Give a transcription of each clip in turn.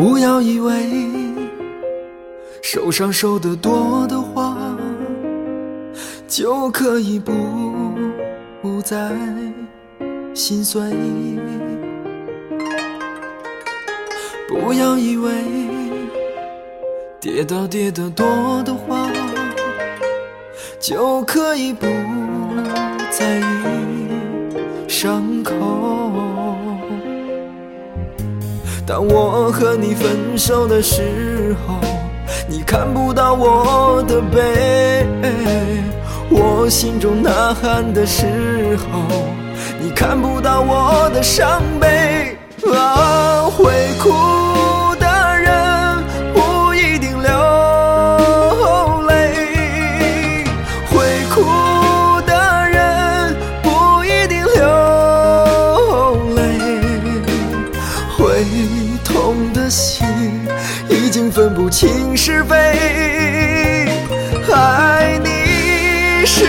不要以为受伤受得多的话，就可以不再心碎。不要以为跌倒跌得多的话，就可以不在意伤口。当我和你分手的时候，你看不到我的背；我心中呐喊的时候，你看不到我的伤悲。啊，会哭的人不一定流泪，会哭痛的心已经分不清是非，爱你是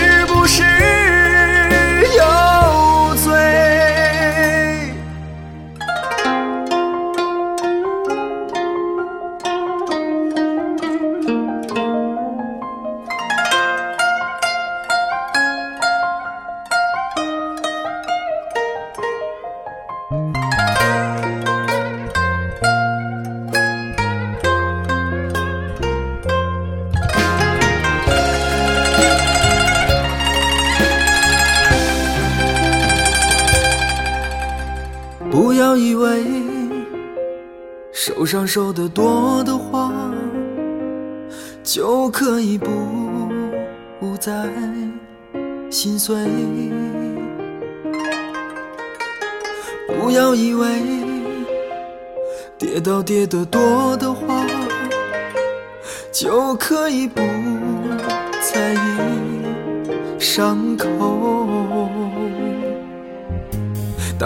不要以为受伤受得多的话，就可以不再心碎。不要以为跌倒跌得多的话，就可以不在意伤口。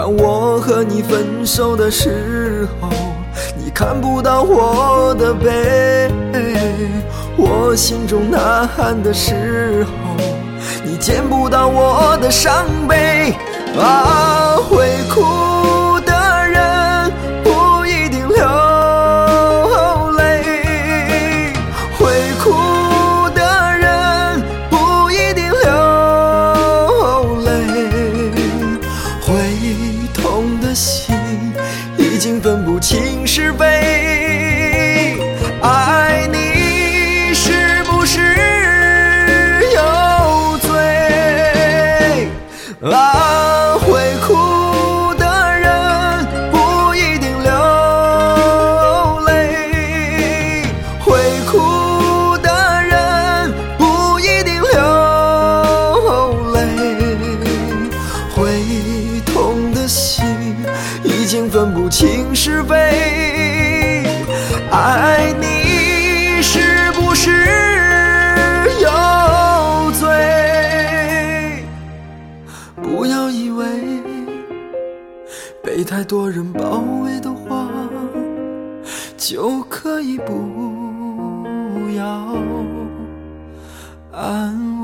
当我和你分手的时候，你看不到我的背；我心中呐喊的时候，你见不到我的伤悲。啊，会哭是非，爱你是不是有罪？啊，会哭的人不一定流泪，会哭的人不一定流泪。会痛的心已经分不清是非，被太多人包围的话，就可以不要安